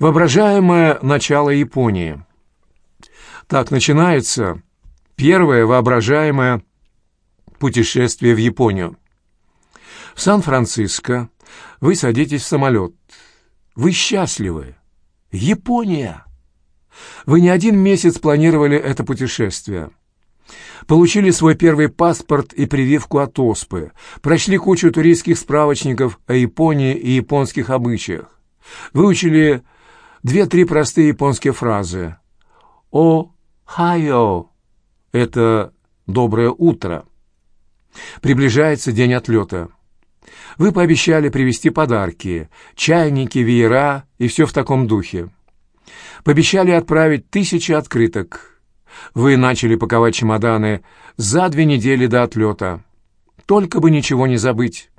Воображаемое начало Японии. Так начинается первое воображаемое путешествие в Японию. В Сан-Франциско вы садитесь в самолет. Вы счастливы. Япония! Вы не один месяц планировали это путешествие. Получили свой первый паспорт и прививку от оспы. Прошли кучу туристских справочников о Японии и японских обычаях. Выучили две-три простые японские фразы. «О, хайо» — это «доброе утро». Приближается день отлета. Вы пообещали привезти подарки, чайники, веера и все в таком духе. Пообещали отправить тысячи открыток. Вы начали паковать чемоданы за две недели до отлета. Только бы ничего не забыть.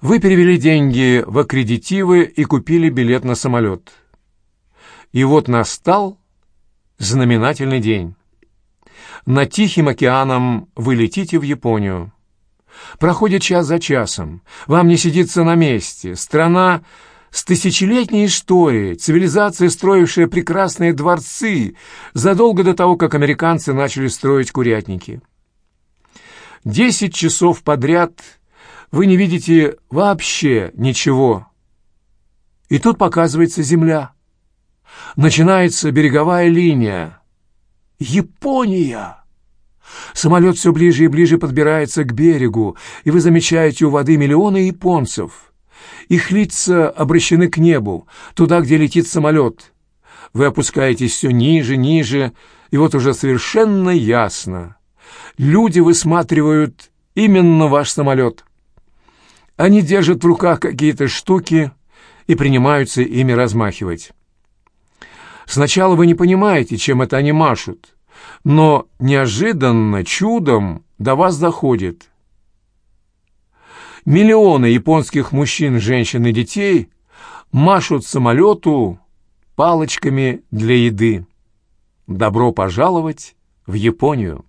Вы перевели деньги в аккредитивы и купили билет на самолет. И вот настал знаменательный день. На Тихим океаном вы летите в Японию. Проходит час за часом. Вам не сидится на месте. Страна с тысячелетней историей, цивилизация, строившая прекрасные дворцы задолго до того, как американцы начали строить курятники. Десять часов подряд вы не видите вообще ничего. И тут показывается земля. Начинается береговая линия. Япония! Самолет все ближе и ближе подбирается к берегу, и вы замечаете у воды миллионы японцев. Их лица обращены к небу, туда, где летит самолет. Вы опускаетесь все ниже, ниже, и вот уже совершенно ясно. Люди высматривают именно ваш самолет. Они держат в руках какие-то штуки и принимаются ими размахивать. Сначала вы не понимаете, чем это они машут, но неожиданно, чудом до вас доходит. Миллионы японских мужчин, женщин и детей машут самолету палочками для еды. Добро пожаловать в Японию!